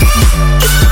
Just